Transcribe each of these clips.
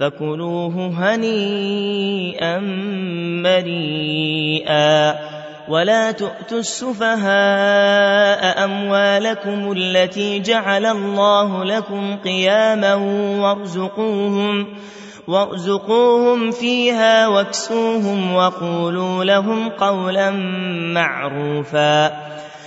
فكلوه هنيئا مريئا ولا تؤتوا السفهاء أموالكم التي جعل الله لكم قياما وارزقوهم وارزقوهم فيها واكسوهم وقولوا لهم قولا معروفا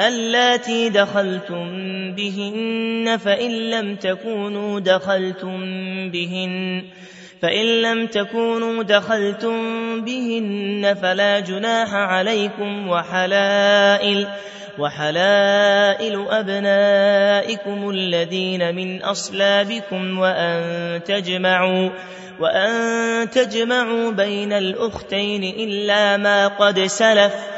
اللاتي دخلتم بهن فإن لم تكونوا دخلتم بهن فإن لم تكونوا دخلتم بهن فلا جناح عليكم وحلائل وحلائل أبنائكم الذين من أصلابكم وأن تجمعوا وأن تجمعوا بين الأختين إلا ما قد سلف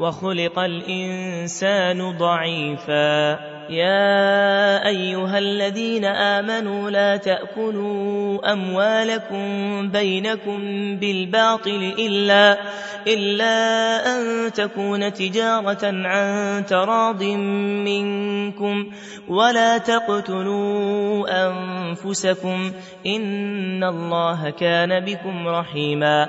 وخلق الإنسان ضعيفا. يا أيها الذين آمنوا لا تأكلوا أموالكم بينكم بالباطل إلا, إلا أن تكون تجارة عن تراض منكم ولا تقتلوا أنفسكم إن الله كان بكم رحيما.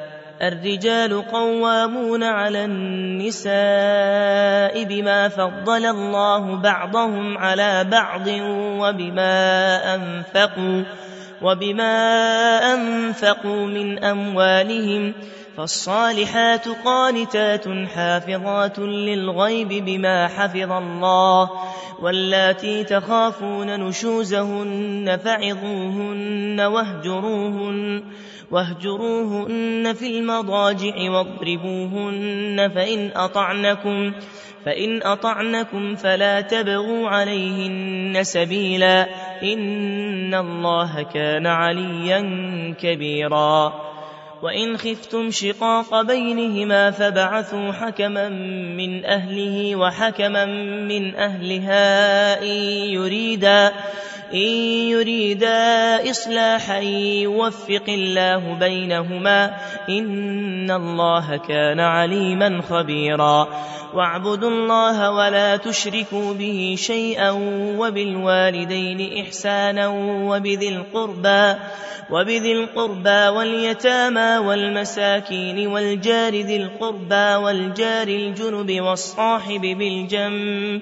الرجال قوامون على النساء بما فضل الله بعضهم على بعض وبما أنفقوا وبما أنفقوا من أموالهم فالصالحات قانتات حافظات للغيب بما حفظ الله واللاتي تخافون نشوزهن فعظوهن واهجروهن واهجروهن في المضاجع واضربوهن فإن أطعنكم فإن أطعنكم فلا تبغوا عليهن سبيلا. إن الله كان عليا كبيرا. وإن خفتم شقاق بينهما فبعثوا حكما من أهله وحكما من أهلها إن يريدا. إن يريدا إصلاحا يوفق الله بينهما إن الله كان عليما خبيرا. واعبدوا الله ولا تشركوا به شيئا وبالوالدين إحسانا وبذي القربى وبذي القربى واليتامى والمساكين والجار ذي القربى والجار الجنب والصاحب بالجنب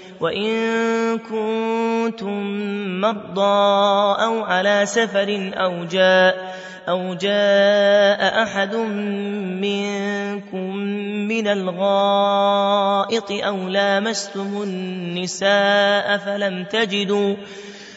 وإن كنتم مرضى أو على سفر أو جاء أو جاء أحد منكم من الغائط أو لامستم النساء فلم تجدوا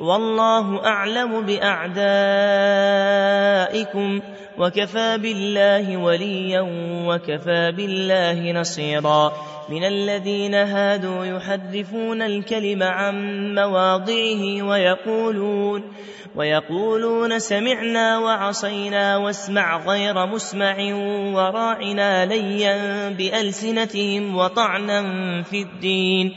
والله أعلم بأعدائكم وكفى بالله وليا وكفى بالله نصيرا. من الذين هادوا يحرفون الكلم عن مواضعه ويقولون ويقولون سمعنا وعصينا واسمع غير مسمع وراعنا ليا بألسنتهم وطعنا في الدين.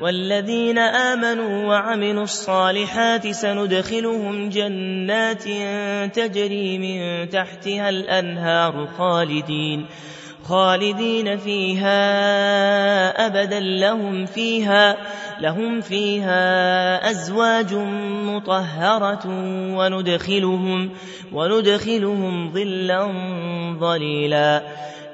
والذين آمنوا وعملوا الصالحات سندخلهم جنات تجري من تحتها الأنهار خالدين خالدين فيها أبدا. لهم فيها لهم فيها أزواج مطهرة وندخلهم وندخلهم ظلا ظليلا.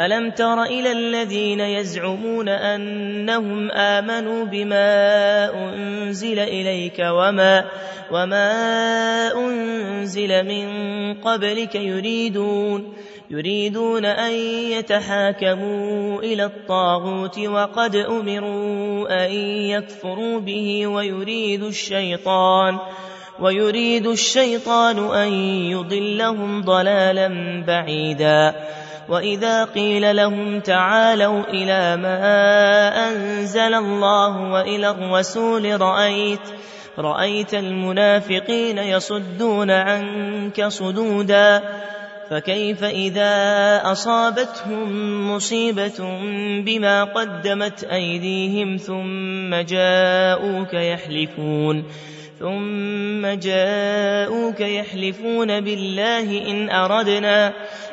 ألم تر إلى الذين يزعمون أنهم آمنوا بما أنزل إليك وما, وما أنزل من قبلك يريدون يريدون أن يتحاكموا إلى الطاغوت وقد أمروا أن يكفروا به ويريد الشيطان ويريد الشيطان أن يضلهم ضلالا بعيدا وإذا قيل لهم تعالوا إلى ما أنزل الله وإلى الرسول رأيت رأيت المنافقين يصدون عنك صدودا فكيف إذا أصابتهم مصيبة بما قدمت أيديهم ثم جاءوك يحلفون ثم جاءوك يحلفون بالله إن أردنا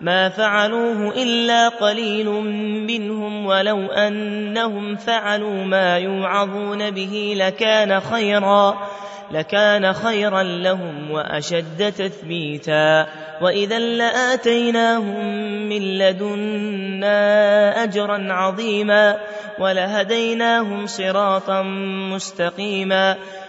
ما فعلوه إلا قليل منهم ولو أنهم فعلوا ما يوعظون به لكان خيرا لكان خيرا لهم وأشد تثبيتا. وإذا لآتيناهم من لدنا أجرا عظيما ولهديناهم صراطا مستقيما.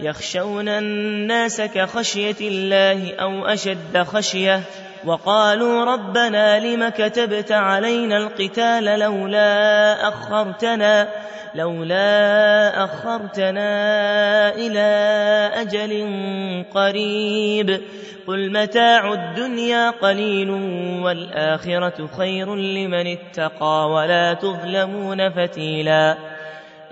يخشون الناس كخشية الله أو أشد خشية وقالوا ربنا لم كتبت علينا القتال لولا أخرتنا لولا أخرتنا إلى أجل قريب قل متاع الدنيا قليل والآخرة خير لمن اتقى ولا تظلمون فتيلاً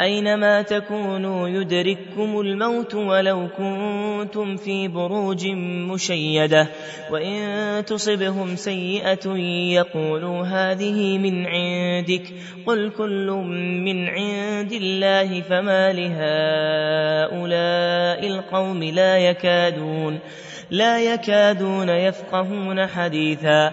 أينما تكونوا يدرككم الموت ولو كنتم في بروج مشيدة وإن تصبهم سيئة يقولوا هذه من عندك قل كل من عند الله فما لهؤلاء القوم لا يكادون لا يكادون يفقهون حديثا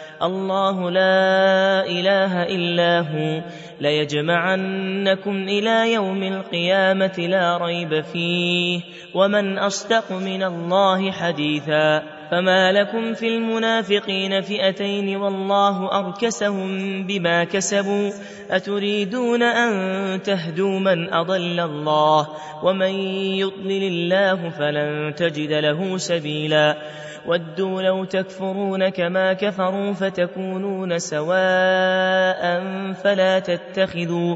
الله لا إله إلا هو. ليجمعنكم إلى يوم القيامة لا ريب فيه. ومن أصدق من الله حديثا. فما لكم في المنافقين فئتين والله أركسهم بما كسبوا. أتريدون أن تهدوا من أضل الله؟ ومن يضلل الله فلن تجد له سبيلا. ودوا لو تكفرون كما كفروا فتكونون سواء فلا تتخذوا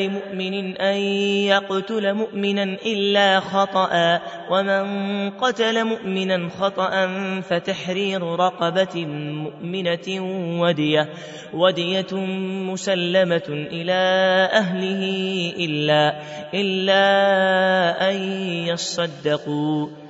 لمؤمن أن يقتل مؤمنا إلا خطأ ومن قتل مؤمنا خطأ فتحرير رقبة مؤمنة ودية ودية مسلمة إلى أهله إلا, إلا أن يصدقوا.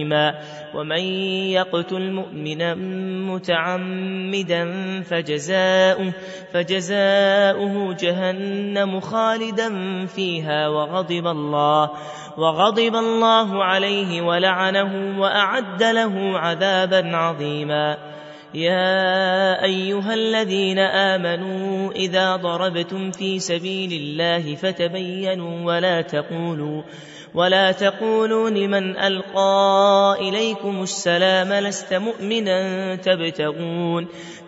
أليما ومن يقتل مؤمنا متعمدا فجزاؤه, فجزاؤه جهنم خالدا فيها وغضب الله وغضب الله عليه ولعنه وأعد له عذابا عظيما. يا أيها الذين آمنوا إذا ضربتم في سبيل الله فتبينوا ولا تقولوا ولا تقولوا لمن ألقى إليكم السلام لست مؤمنا تبتغون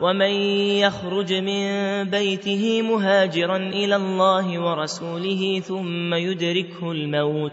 ومن يخرج من بيته مهاجرا إلى الله ورسوله ثم يدركه الموت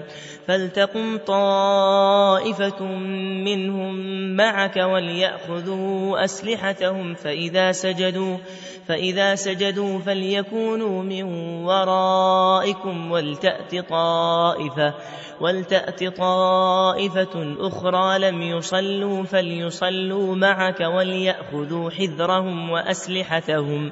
فلتقم طائفة منهم معك وليأخذوا أسلحتهم فإذا سجدوا فإذا سجدوا فليكونوا من ورائكم ولتأت طائفة ولتأت طائفة أخرى لم يصلوا فليصلوا معك وليأخذوا حذرهم وأسلحتهم.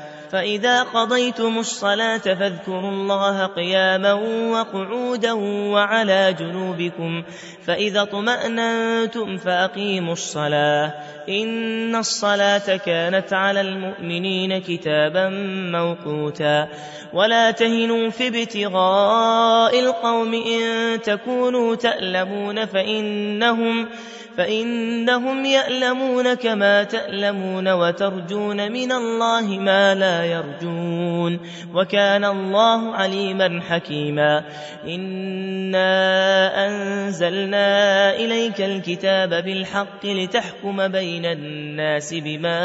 فإذا قضيتم الصلاة فاذكروا الله قياما وقعودا وعلى جنوبكم فإذا اطمأننتم فأقيموا الصلاة إن الصلاة كانت على المؤمنين كتابا موقوتا ولا تهنوا في ابتغاء القوم إن تكونوا تألمون فإنهم فإنهم يألمون كما تألمون وترجون من الله ما لا يرجون وكان الله عليما حكيما إنا أنزلنا إليك الكتاب بالحق لتحكم بين الناس بما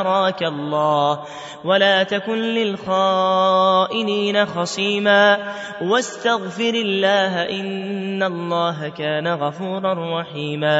أراك الله ولا تكن للخائنين خصيما واستغفر الله إن الله كان غفورا رحيما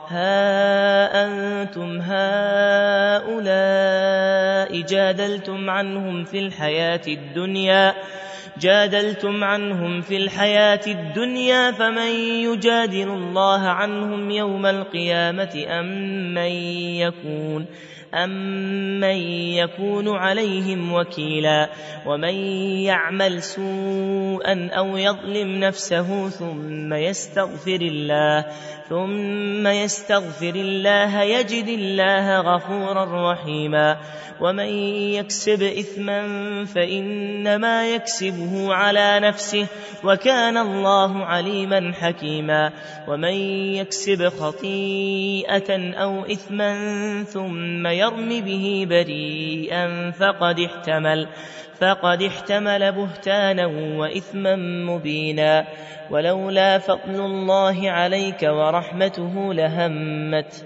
ها أنتم هؤلاء جادلتم عنهم في الحياة الدنيا جادلتم عنهم في الحياة الدنيا فمن يجادل الله عنهم يوم القيامة أم من يكون أمن يكون عليهم وكيلا ومن يعمل سوءا أو يظلم نفسه ثم يستغفر الله. ثم يستغفر الله يجد الله غفورا رحيما ومن يكسب إثما فإنما يكسبه على نفسه وكان الله عليما حكيما ومن يكسب خطيئة أو إثما ثم يرم به بريئا فقد احتمل فقد احتمل بهتانا وإثما مبينا ولولا فضل الله عليك ورحمته لهمت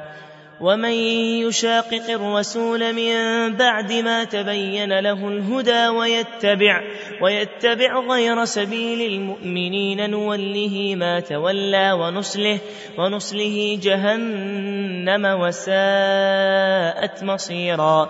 ومن يشاقق الرسول من بعد ما تبين له الهدى ويتبع ويتبع غير سبيل المؤمنين نوله ما تولى ونصله ونصله جهنم وساءت مصيرا.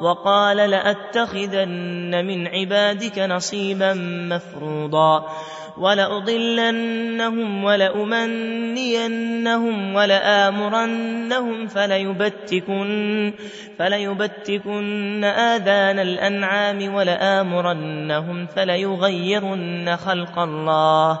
وقال لأتخذن من عبادك نصيبا مفروضا ولأضلنهم ولأمنينهم ولآمرنهم فليبتكن, فليبتكن آذان الأنعام ولآمرنهم فليغيرن خلق الله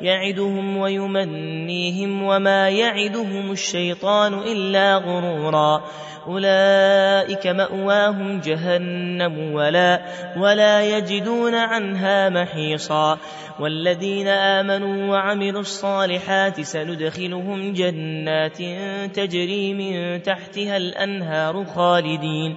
يعدهم ويمنيهم وما يعدهم الشيطان إلا غرورا. أولئك مأواهم جهنم ولا, ولا يجدون عنها محيصا. والذين آمنوا وعملوا الصالحات سندخلهم جنات تجري من تحتها الأنهار خالدين.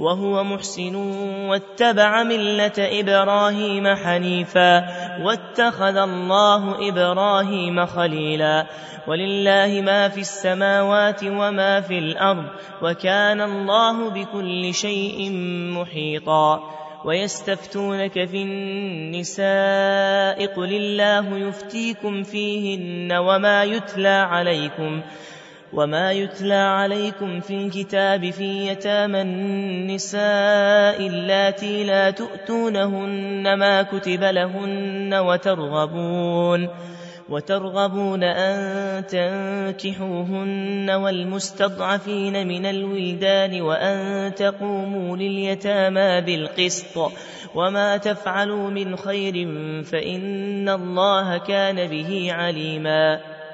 وهو محسن واتبع ملة إبراهيم حنيفا واتخذ الله إبراهيم خليلا ولله ما في السماوات وما في الأرض وكان الله بكل شيء محيطا ويستفتونك في النساء قل الله يفتيكم فيهن وما يتلى عليكم وما يتلى عليكم في الكتاب في يتامى النساء اللاتي لا تؤتونهن ما كتب لهن وترغبون وترغبون أن تنكحوهن والمستضعفين من الولدان وأن تقوموا لليتامى بالقسط وما تفعلوا من خير فإن الله كان به عليما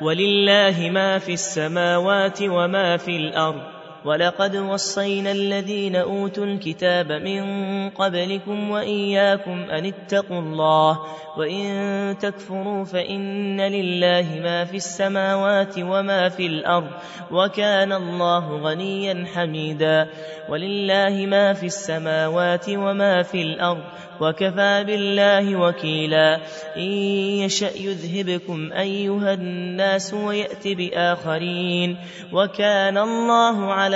ولله ما في السماوات وما في الأرض. ولقد وصينا الذين أوتوا الكتاب من قبلكم وإياكم أن اتقوا الله وإن تكفروا فإن لله ما في السماوات وما في الأرض وكان الله غنيا حميدا ولله ما في السماوات وما في الأرض وكفى بالله وكيلا إن يشأ يذهبكم أيها الناس ويأت بآخرين وكان الله على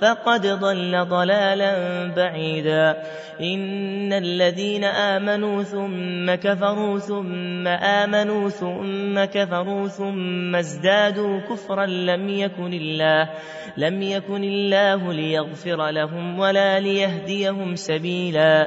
فقد ضل ضلالا بعيدا. إن الذين آمنوا ثم كفروا ثم آمنوا ثم كفروا ثم ازدادوا كفرا لم يكن الله لم يكن الله ليغفر لهم ولا ليهديهم سبيلا.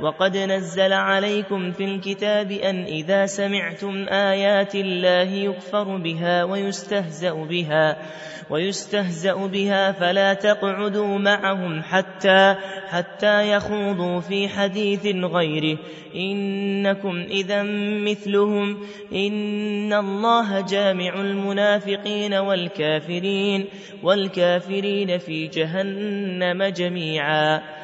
وقد نزل عليكم في الكتاب أن إذا سمعتم آيات الله يكفر بها ويستهزأ بها ويستهزأ بها فلا تقعدوا معهم حتى حتى يخوضوا في حديث غيره. إنكم إذا مثلهم إن الله جامع المنافقين والكافرين والكافرين في جهنم جميعا.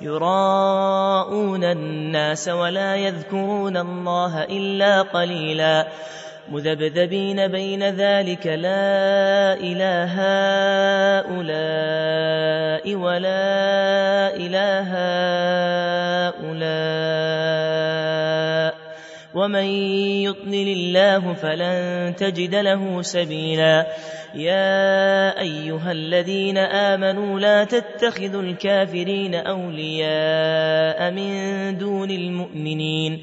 يراءون الناس ولا يذكرون الله إلا قليلا مذبذبين بين ذلك لا إله هؤلاء ولا إله هؤلاء ومن يضلل الله فلن تجد له سبيلا يا أيها الذين آمنوا لا تتخذوا الكافرين أولياء من دون المؤمنين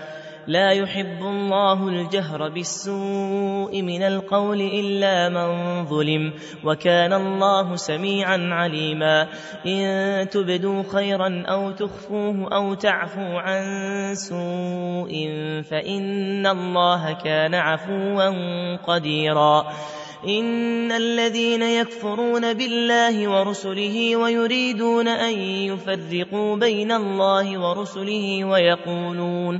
لا يحب الله الجهر بالسوء من القول إلا من ظلم وكان الله سميعا عليما. إن تبدوا خيرا أو تخفوه أو تعفوا عن سوء فإن الله كان عفوا قديرا. إن الذين يكفرون بالله ورسله ويريدون أن يفرقوا بين الله ورسله ويقولون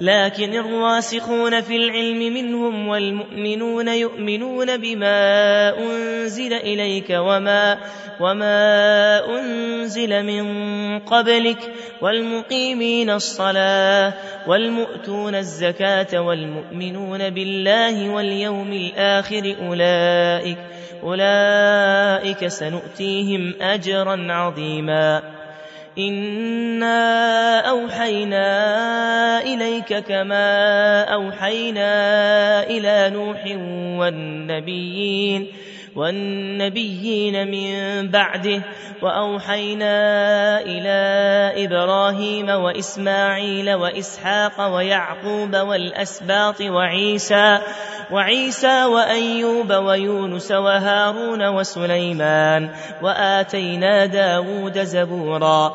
لكن الراسخون في العلم منهم والمؤمنون يؤمنون بما أنزل إليك وما, وما أنزل من قبلك والمقيمين الصلاة والمؤتون الزكاة والمؤمنون بالله واليوم الآخر أولئك أولئك سنؤتيهم أجرا عظيما إنا أوحينا إليك كما أوحينا إلى نوح والنبيين والنبيين من بعده وأوحينا إلى إبراهيم وإسماعيل وإسحاق ويعقوب والأسباط وعيسى وعيسى وأيوب ويونس وهارون وسليمان وآتينا داود زبورا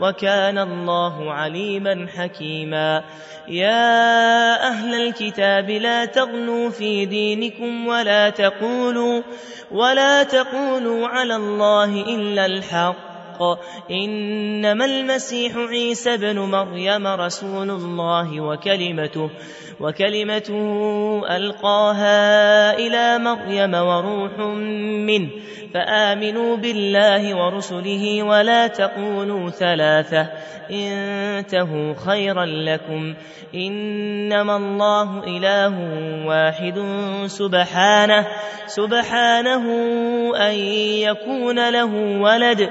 وكان الله عليما حكيما. يا أهل الكتاب لا تغلوا في دينكم ولا تقولوا ولا تقولوا على الله إلا الحق. الحق. إنما المسيح عيسى بن مريم رسول الله وكلمته وكلمته ألقاها إلى مريم وروح منه. فآمنوا بالله ورسله ولا تقولوا ثلاثة. انتهوا خيرا لكم. إنما الله إله واحد سبحانه سبحانه أن يكون له ولد.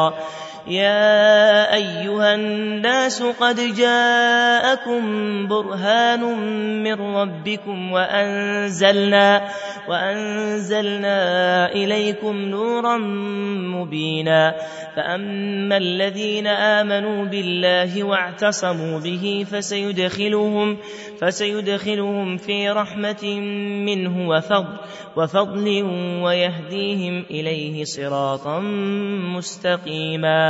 啊。يا أيها الناس قد جاءكم برهان من ربكم وأنزلنا, وأنزلنا إليكم نورا مبينا فأما الذين آمنوا بالله واعتصموا به فسيدخلهم, فسيدخلهم في رحمة منه وفضل, وفضل ويهديهم إليه صراطا مستقيما